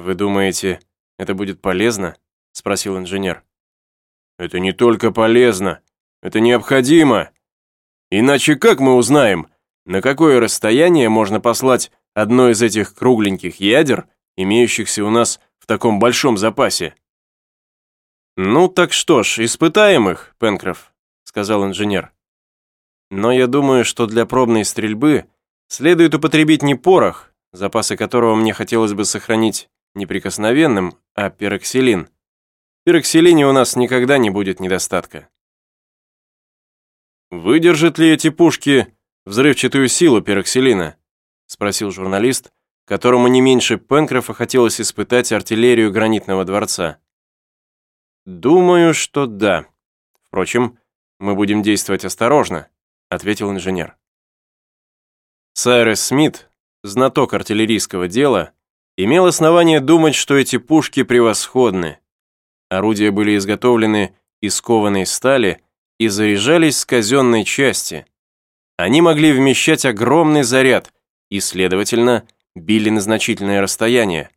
«Вы думаете, это будет полезно?» — спросил инженер. «Это не только полезно, это необходимо. Иначе как мы узнаем, на какое расстояние можно послать одно из этих кругленьких ядер, имеющихся у нас в таком большом запасе?» «Ну так что ж, испытаем их, Пенкроф», — сказал инженер. «Но я думаю, что для пробной стрельбы следует употребить не порох, запасы которого мне хотелось бы сохранить неприкосновенным, а пероксилин. В пероксилине у нас никогда не будет недостатка». «Выдержат ли эти пушки взрывчатую силу пероксилина?» — спросил журналист, которому не меньше Пенкрофа хотелось испытать артиллерию гранитного дворца. «Думаю, что да. Впрочем, мы будем действовать осторожно», — ответил инженер. Сайрес Смит, знаток артиллерийского дела, имел основание думать, что эти пушки превосходны. Орудия были изготовлены из кованой стали и заряжались с казенной части. Они могли вмещать огромный заряд и, следовательно, били на значительное расстояние.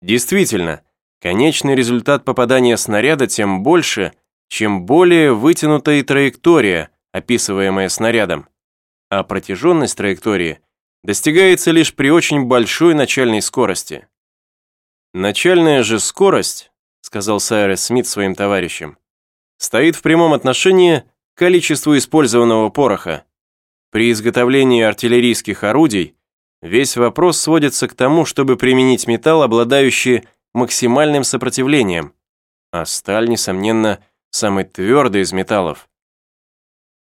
Действительно, Конечный результат попадания снаряда тем больше, чем более вытянутая траектория, описываемая снарядом. А протяженность траектории достигается лишь при очень большой начальной скорости. Начальная же скорость, сказал Сайрес Смит своим товарищам, стоит в прямом отношении к количеству использованного пороха. При изготовлении артиллерийских орудий весь вопрос сводится к тому, чтобы применить металл, обладающий максимальным сопротивлением, а сталь, несомненно, самый твердый из металлов.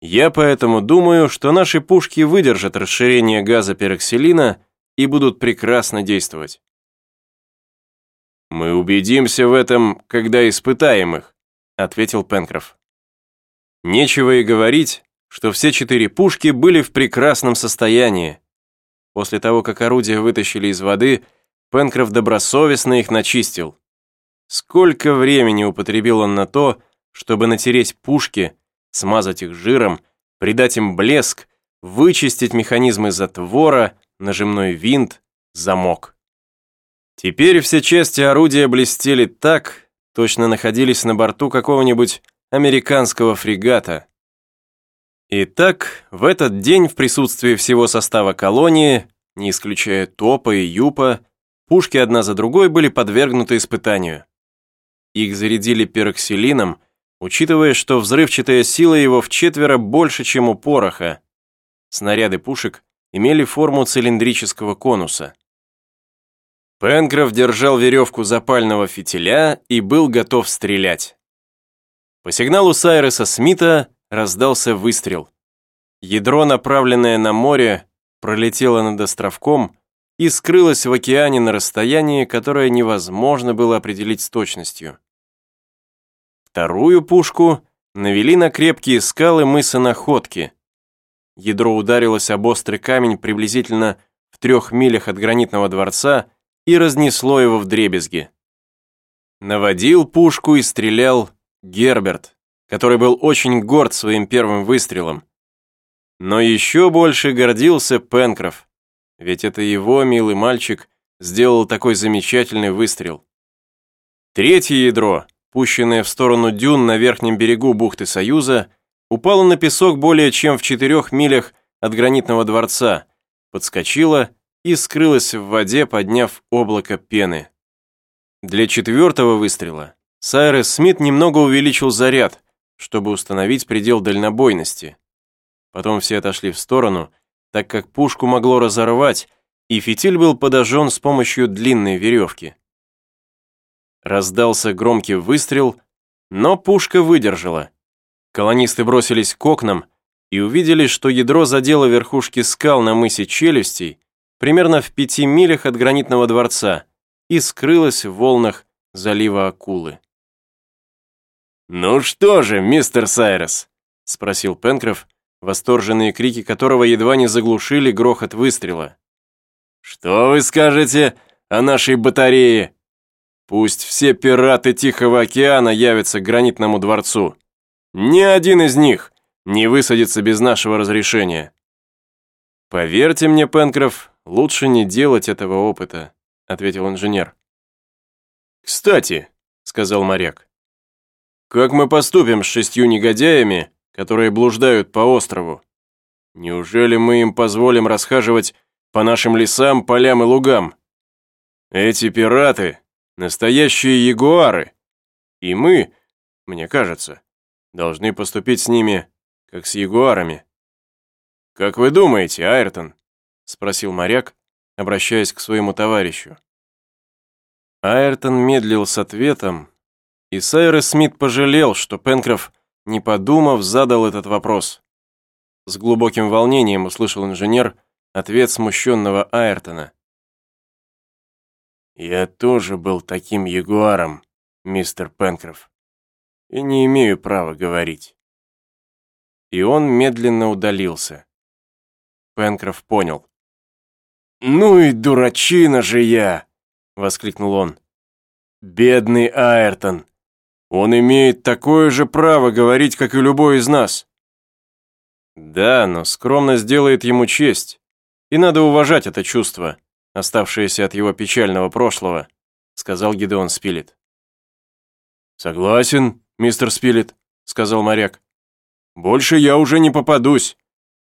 Я поэтому думаю, что наши пушки выдержат расширение газа пероксилина и будут прекрасно действовать. «Мы убедимся в этом, когда испытаем их», ответил Пенкроф. Нечего и говорить, что все четыре пушки были в прекрасном состоянии. После того, как орудия вытащили из воды, Пенкроф добросовестно их начистил. Сколько времени употребил он на то, чтобы натереть пушки, смазать их жиром, придать им блеск, вычистить механизмы затвора, нажимной винт, замок. Теперь все части орудия блестели так, точно находились на борту какого-нибудь американского фрегата. Итак, в этот день в присутствии всего состава колонии, не исключая Топа и Юпа, Пушки одна за другой были подвергнуты испытанию. Их зарядили пероксилином, учитывая, что взрывчатая сила его в четверо больше, чем у пороха. Снаряды пушек имели форму цилиндрического конуса. Пенкроф держал веревку запального фитиля и был готов стрелять. По сигналу Сайреса Смита раздался выстрел. Ядро, направленное на море, пролетело над островком, и скрылась в океане на расстоянии, которое невозможно было определить с точностью. Вторую пушку навели на крепкие скалы мыса Находки. Ядро ударилось об острый камень приблизительно в трех милях от гранитного дворца и разнесло его в дребезги. Наводил пушку и стрелял Герберт, который был очень горд своим первым выстрелом. Но еще больше гордился Пенкроф, ведь это его, милый мальчик, сделал такой замечательный выстрел. Третье ядро, пущенное в сторону дюн на верхнем берегу бухты Союза, упало на песок более чем в четырех милях от гранитного дворца, подскочило и скрылось в воде, подняв облако пены. Для четвертого выстрела Сайрес Смит немного увеличил заряд, чтобы установить предел дальнобойности. Потом все отошли в сторону так как пушку могло разорвать, и фитиль был подожжен с помощью длинной веревки. Раздался громкий выстрел, но пушка выдержала. Колонисты бросились к окнам и увидели, что ядро задело верхушки скал на мысе Челюстей примерно в пяти милях от гранитного дворца и скрылось в волнах залива Акулы. «Ну что же, мистер Сайрес?» — спросил Пенкроф, восторженные крики которого едва не заглушили грохот выстрела. «Что вы скажете о нашей батарее? Пусть все пираты Тихого океана явятся к гранитному дворцу. Ни один из них не высадится без нашего разрешения». «Поверьте мне, Пенкроф, лучше не делать этого опыта», ответил инженер. «Кстати», — сказал моряк, «как мы поступим с шестью негодяями, которые блуждают по острову? Неужели мы им позволим расхаживать по нашим лесам, полям и лугам? Эти пираты — настоящие ягуары, и мы, мне кажется, должны поступить с ними, как с ягуарами». «Как вы думаете, Айртон?» — спросил моряк, обращаясь к своему товарищу. Айртон медлил с ответом, и Сайрес Смит пожалел, что Пенкроф, не подумав, задал этот вопрос. С глубоким волнением услышал инженер ответ смущенного Айртона. «Я тоже был таким ягуаром, мистер Пенкроф, и не имею права говорить». И он медленно удалился. Пенкроф понял. «Ну и дурачина же я!» — воскликнул он. «Бедный Айртон! Он имеет такое же право говорить, как и любой из нас!» «Да, но скромность делает ему честь, и надо уважать это чувство, оставшееся от его печального прошлого», — сказал Гидеон Спилет. «Согласен, мистер Спилет», — сказал моряк. «Больше я уже не попадусь.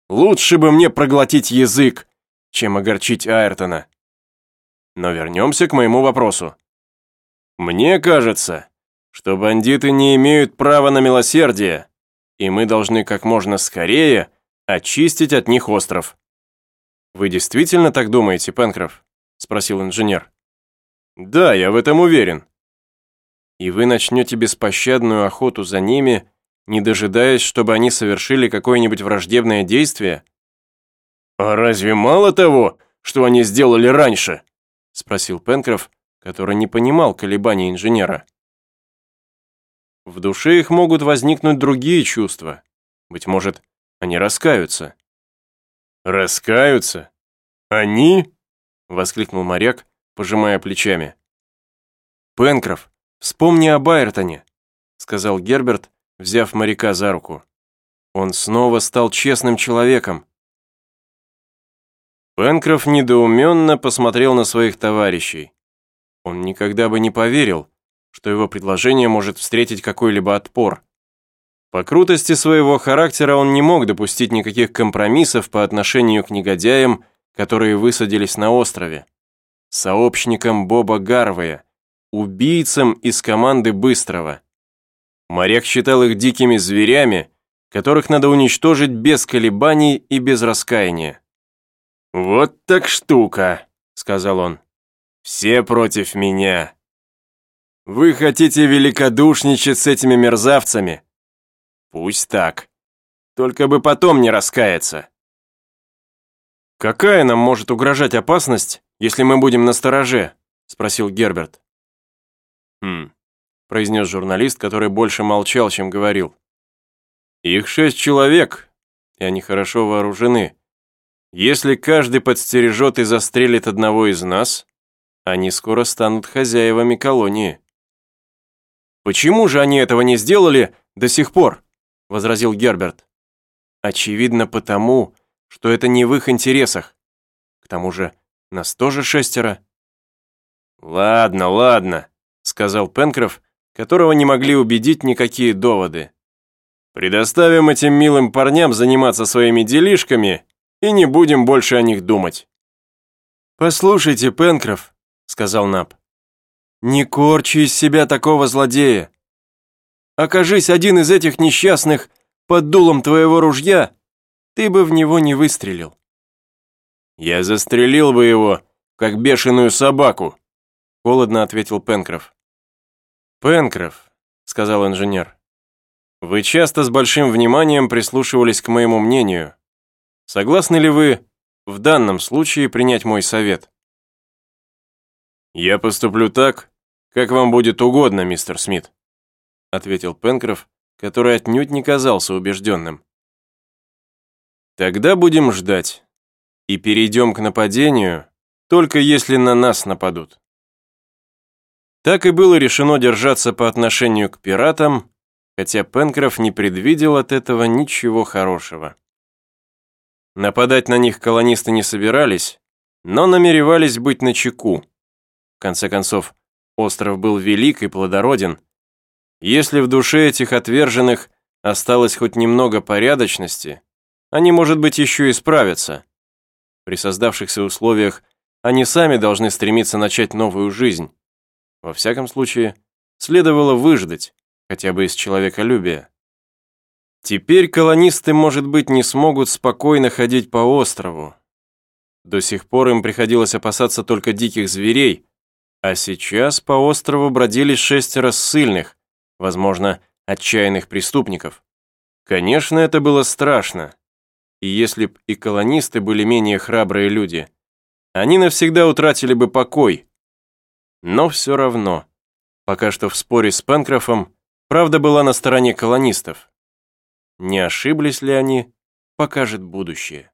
Лучше бы мне проглотить язык, чем огорчить Айртона». Но вернемся к моему вопросу. Мне кажется, что бандиты не имеют права на милосердие, и мы должны как можно скорее очистить от них остров. Вы действительно так думаете, Пенкроф? Спросил инженер. Да, я в этом уверен. И вы начнете беспощадную охоту за ними, не дожидаясь, чтобы они совершили какое-нибудь враждебное действие? А разве мало того, что они сделали раньше? — спросил Пенкроф, который не понимал колебаний инженера. В душе их могут возникнуть другие чувства. Быть может, они раскаются. «Раскаются? Они?» — воскликнул моряк, пожимая плечами. «Пенкроф, вспомни о Байертоне», — сказал Герберт, взяв моряка за руку. «Он снова стал честным человеком. Пенкроф недоуменно посмотрел на своих товарищей. Он никогда бы не поверил, что его предложение может встретить какой-либо отпор. По крутости своего характера он не мог допустить никаких компромиссов по отношению к негодяям, которые высадились на острове. Сообщникам Боба Гарвея, убийцам из команды Быстрого. Моряк считал их дикими зверями, которых надо уничтожить без колебаний и без раскаяния. «Вот так штука», — сказал он. «Все против меня. Вы хотите великодушничать с этими мерзавцами? Пусть так. Только бы потом не раскаяться». «Какая нам может угрожать опасность, если мы будем на стороже?» — спросил Герберт. «Хм», — произнес журналист, который больше молчал, чем говорил. «Их шесть человек, и они хорошо вооружены. Если каждый подстережет и застрелит одного из нас, они скоро станут хозяевами колонии. «Почему же они этого не сделали до сих пор?» – возразил Герберт. «Очевидно потому, что это не в их интересах. К тому же нас тоже шестеро». «Ладно, ладно», – сказал Пенкроф, которого не могли убедить никакие доводы. «Предоставим этим милым парням заниматься своими делишками и не будем больше о них думать». «Послушайте, Пенкроф», — сказал Наб, — «не корчи из себя такого злодея. Окажись один из этих несчастных под дулом твоего ружья, ты бы в него не выстрелил». «Я застрелил бы его, как бешеную собаку», — холодно ответил Пенкроф. «Пенкроф», — сказал инженер, — «вы часто с большим вниманием прислушивались к моему мнению, Согласны ли вы в данном случае принять мой совет? «Я поступлю так, как вам будет угодно, мистер Смит», ответил Пенкроф, который отнюдь не казался убежденным. «Тогда будем ждать и перейдем к нападению, только если на нас нападут». Так и было решено держаться по отношению к пиратам, хотя Пенкроф не предвидел от этого ничего хорошего. Нападать на них колонисты не собирались, но намеревались быть начеку. В конце концов, Остров был велик и плодороден. Если в душе этих отверженных осталось хоть немного порядочности, они, может быть, еще и справятся. При создавшихся условиях они сами должны стремиться начать новую жизнь. Во всяком случае, следовало выждать, хотя бы из человеколюбия. Теперь колонисты, может быть, не смогут спокойно ходить по острову. До сих пор им приходилось опасаться только диких зверей, а сейчас по острову бродили шестеро ссыльных, возможно, отчаянных преступников. Конечно, это было страшно. И если б и колонисты были менее храбрые люди, они навсегда утратили бы покой. Но все равно, пока что в споре с Пенкрофом правда была на стороне колонистов. Не ошиблись ли они, покажет будущее.